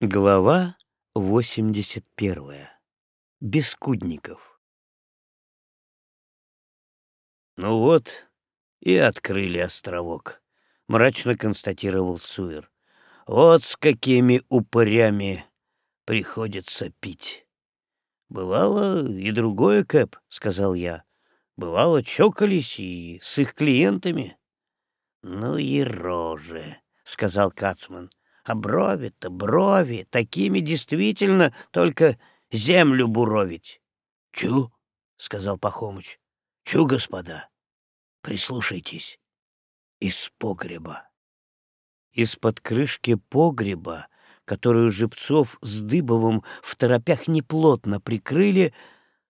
Глава 81. Бескудников. «Ну вот и открыли островок», — мрачно констатировал Суир. «Вот с какими упырями приходится пить». «Бывало и другое, Кэп», — сказал я. «Бывало, чокались и с их клиентами». «Ну и рожи», — сказал Кацман. А брови-то, брови, такими действительно только землю буровить. — Чу, — сказал Пахомыч, — чу, господа, прислушайтесь, из погреба. Из-под крышки погреба, которую Жипцов с Дыбовым в торопях неплотно прикрыли,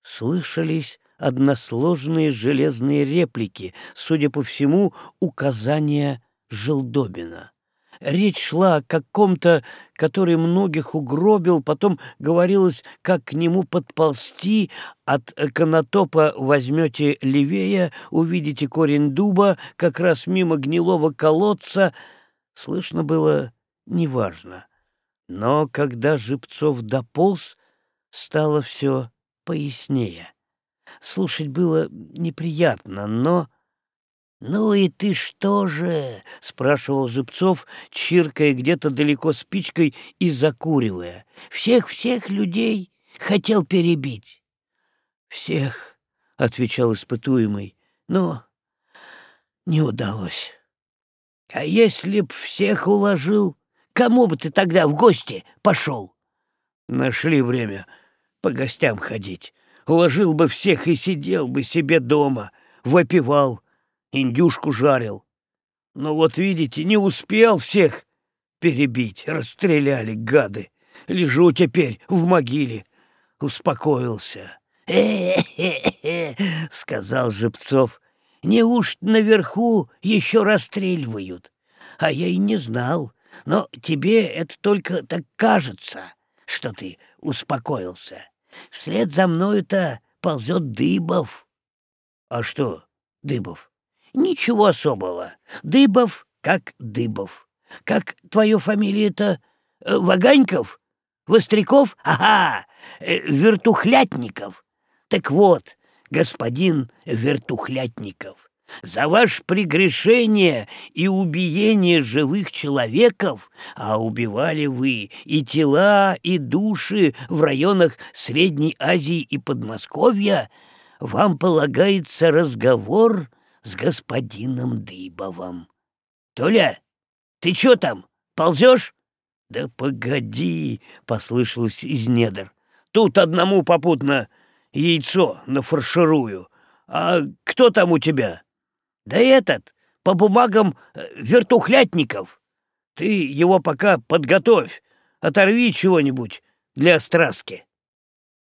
слышались односложные железные реплики, судя по всему, указания Желдобина. Речь шла о каком-то, который многих угробил, потом говорилось, как к нему подползти, от конотопа возьмете левее, увидите корень дуба, как раз мимо гнилого колодца. Слышно было неважно. Но когда Жипцов дополз, стало все пояснее. Слушать было неприятно, но «Ну и ты что же?» — спрашивал Жипцов, чиркая где-то далеко спичкой и закуривая. «Всех-всех людей хотел перебить». «Всех», — отвечал испытуемый, — «но не удалось». «А если б всех уложил, кому бы ты тогда в гости пошел?» «Нашли время по гостям ходить. Уложил бы всех и сидел бы себе дома, выпивал» индюшку жарил. Но вот видите, не успел всех перебить, расстреляли, гады. Лежу теперь в могиле, успокоился. «Э-э-э!» — сказал Жипцов. «Неужто наверху еще расстреливают? А я и не знал. Но тебе это только так кажется, что ты успокоился. Вслед за мною-то ползет Дыбов». «А что Дыбов?» Ничего особого. Дыбов как Дыбов. Как твою фамилия-то? Э, Ваганьков? Востряков? Ага, э, Вертухлятников. Так вот, господин Вертухлятников, за ваше прегрешение и убиение живых человеков, а убивали вы и тела, и души в районах Средней Азии и Подмосковья, вам полагается разговор с господином Дыбовым. Толя, ты чё там, ползёшь? Да погоди, послышалось из недр. Тут одному попутно яйцо нафарширую. А кто там у тебя? Да этот, по бумагам э, вертухлятников. Ты его пока подготовь, оторви чего-нибудь для страски.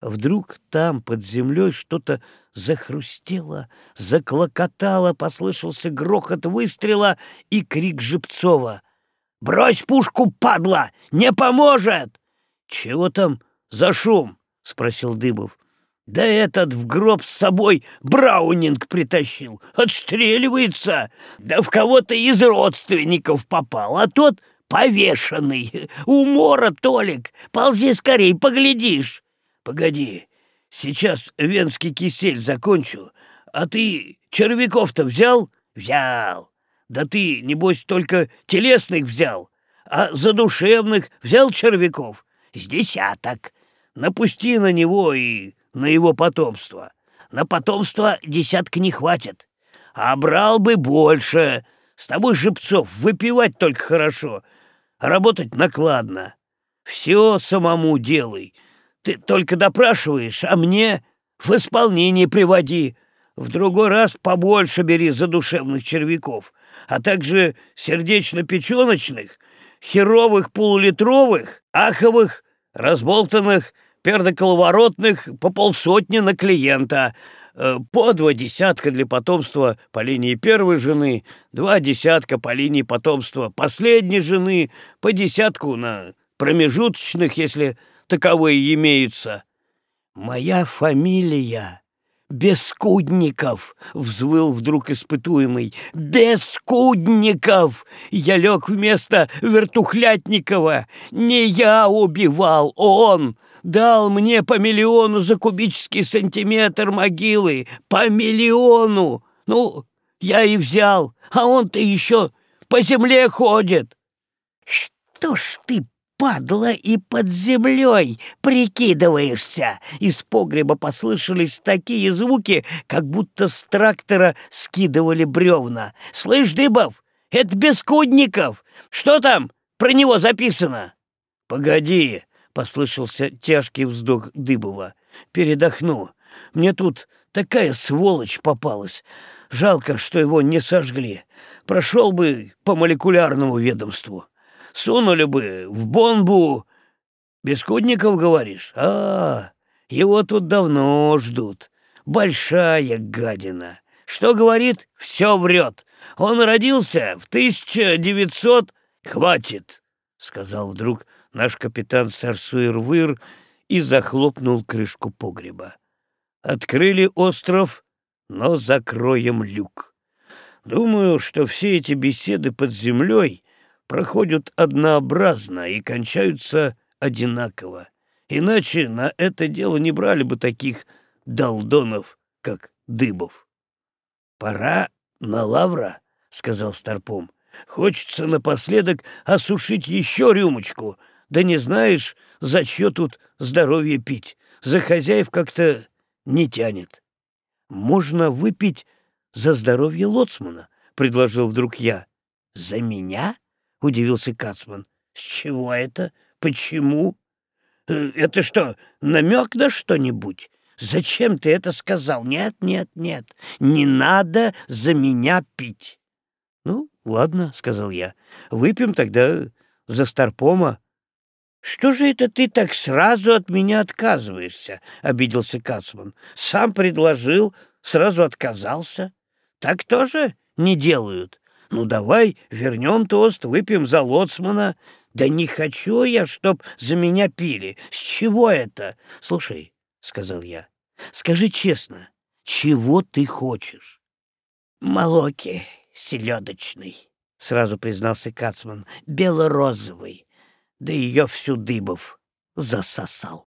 Вдруг там, под землей, что-то захрустело, заклокотало, послышался грохот выстрела и крик Жипцова. «Брось пушку, падла! Не поможет!» «Чего там за шум?» — спросил Дыбов. «Да этот в гроб с собой Браунинг притащил! Отстреливается! Да в кого-то из родственников попал, а тот повешенный! Умора, Толик! Ползи скорей, поглядишь!» Погоди, сейчас венский кисель закончу, а ты червяков-то взял? Взял. Да ты, небось, только телесных взял, а задушевных взял червяков? С десяток. Напусти на него и на его потомство. На потомство десятка не хватит. А брал бы больше. С тобой, Жипцов, выпивать только хорошо, а работать накладно. Все самому делай, ты только допрашиваешь, а мне в исполнение приводи. В другой раз побольше бери задушевных червяков, а также сердечно-печеночных, херовых полулитровых, аховых, разболтанных, пердоколоворотных по полсотни на клиента, э, по два десятка для потомства по линии первой жены, два десятка по линии потомства последней жены, по десятку на промежуточных, если таковые имеются. Моя фамилия Бескудников!» — взвыл вдруг испытуемый. «Бескудников! Я лег вместо Вертухлятникова! Не я убивал, он! Дал мне по миллиону за кубический сантиметр могилы! По миллиону! Ну, я и взял, а он-то еще по земле ходит!» «Что ж ты падла, и под землей прикидываешься!» Из погреба послышались такие звуки, как будто с трактора скидывали бревна. «Слышь, Дыбов, это Бескудников! Что там про него записано?» «Погоди!» — послышался тяжкий вздох Дыбова. «Передохну. Мне тут такая сволочь попалась. Жалко, что его не сожгли. Прошел бы по молекулярному ведомству» сунули бы в бомбу. Бескудников, говоришь? А, его тут давно ждут. Большая гадина. Что говорит, все врет. Он родился в 1900... Хватит, сказал вдруг наш капитан Сарсуир-Выр и захлопнул крышку погреба. Открыли остров, но закроем люк. Думаю, что все эти беседы под землей проходят однообразно и кончаются одинаково. Иначе на это дело не брали бы таких долдонов, как Дыбов. «Пора на лавра», — сказал Старпом. «Хочется напоследок осушить еще рюмочку, да не знаешь, за чье тут здоровье пить. За хозяев как-то не тянет». «Можно выпить за здоровье лоцмана», — предложил вдруг я. «За меня?» — удивился Кацман. — С чего это? Почему? Э, это что, намек на что-нибудь? Зачем ты это сказал? Нет, нет, нет, не надо за меня пить. — Ну, ладно, — сказал я, — выпьем тогда за Старпома. — Что же это ты так сразу от меня отказываешься? — обиделся Кацман. — Сам предложил, сразу отказался. Так тоже не делают. Ну, давай вернем тост, выпьем за лоцмана. Да не хочу я, чтоб за меня пили. С чего это? Слушай, — сказал я, — скажи честно, чего ты хочешь? Молоки селедочный, — сразу признался Кацман, — бело-розовый. Да ее всю дыбов засосал.